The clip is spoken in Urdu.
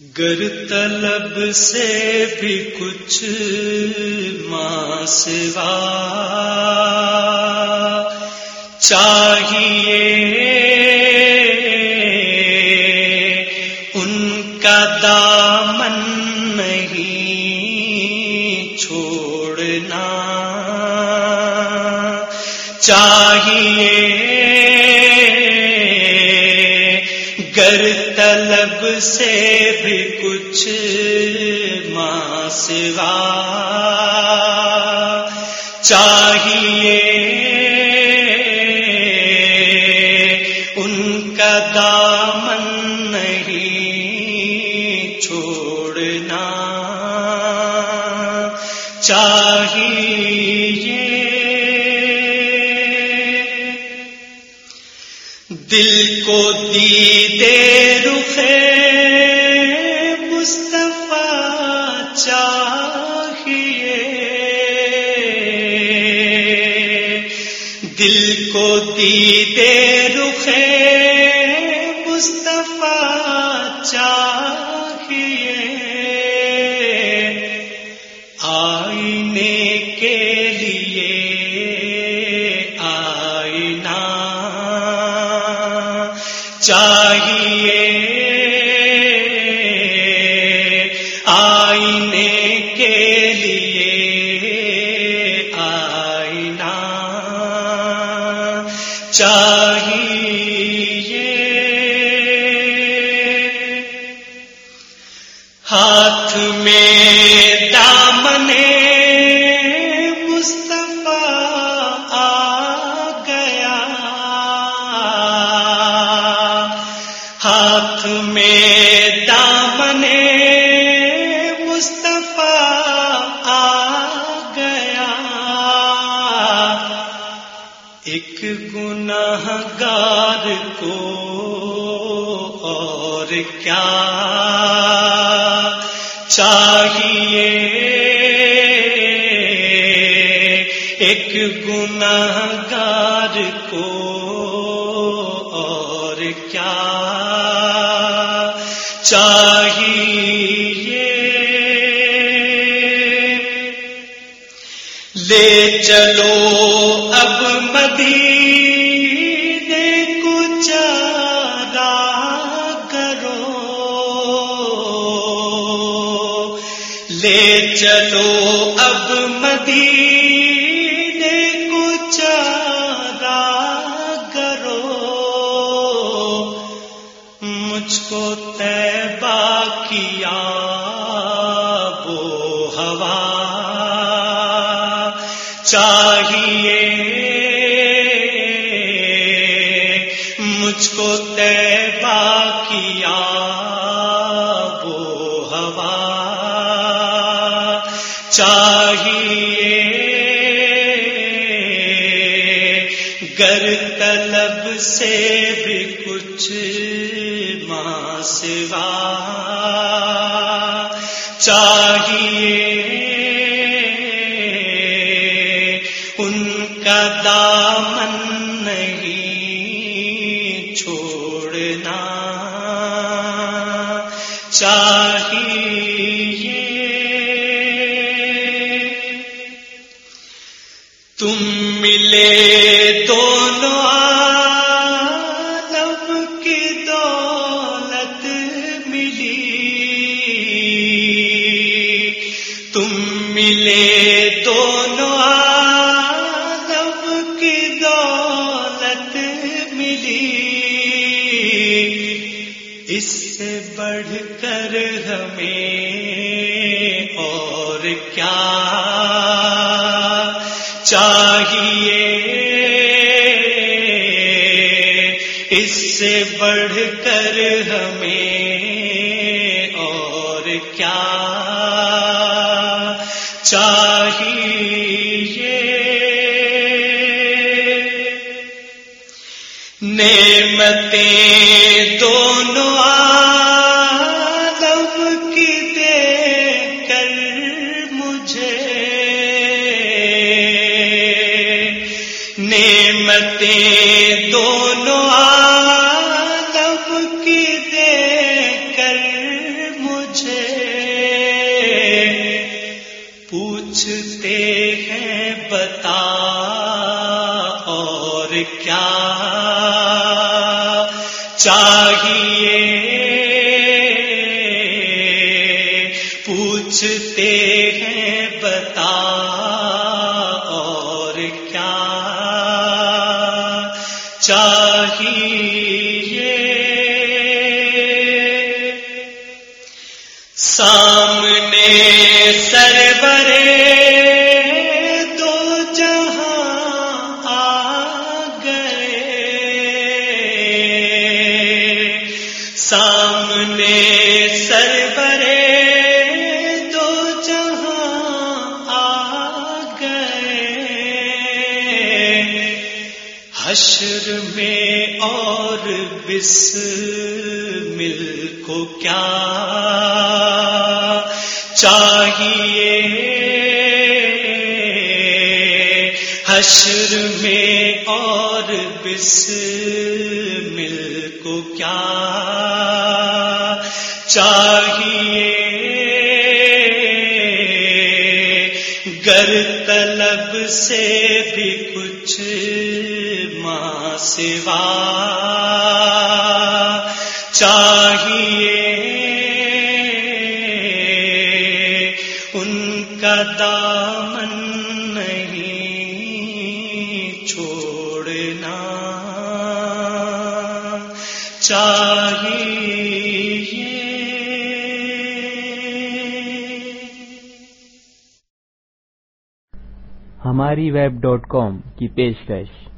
گر طلب سے بھی کچھ ماں سوا۔ چاہیے ان کا دامن نہیں چھوڑنا۔ چاہیے گر طلب سے بھی کچھ ماں سوا چاہیے ان کا دار دل کو دی دے رخے مصطفیٰ چاہیے۔ دل کو دی دے آئینے کے لیے آئینہ چاہیے۔ ہاتھ میں دامنے مصطفیٰ آ گیا۔ ہاتھ میں گناہ گار کو اور کیا چاہیے؟ ایک گناہ گار کو اور کیا چاہیے؟ لے چلو اب مدینے چلو اب مدینے چاہیے۔ گر طلب سے بھی کچھ ماں سوا چاہیے۔ ان کا دامن نہیں چھوڑنا۔ چاہیے اس سے بڑھ کر ہمیں اور کیا چاہیے نعمتیں کرتے دونوں آدم کی دے کر مجھے پوچھتے ہیں بتا اور کیا چاہیے؟ چاہیے۔ حشر میں اور بس مل کو کیا چاہیے؟ حشر میں اور بس مل کو کیا چاہیے؟ گر طلب سے بھی کچھ ماں سوا چاہیے ان کا دامن نہیں چھوڑنا چاہیے۔ ہماری ویب ڈاٹ کام کی پیشکش۔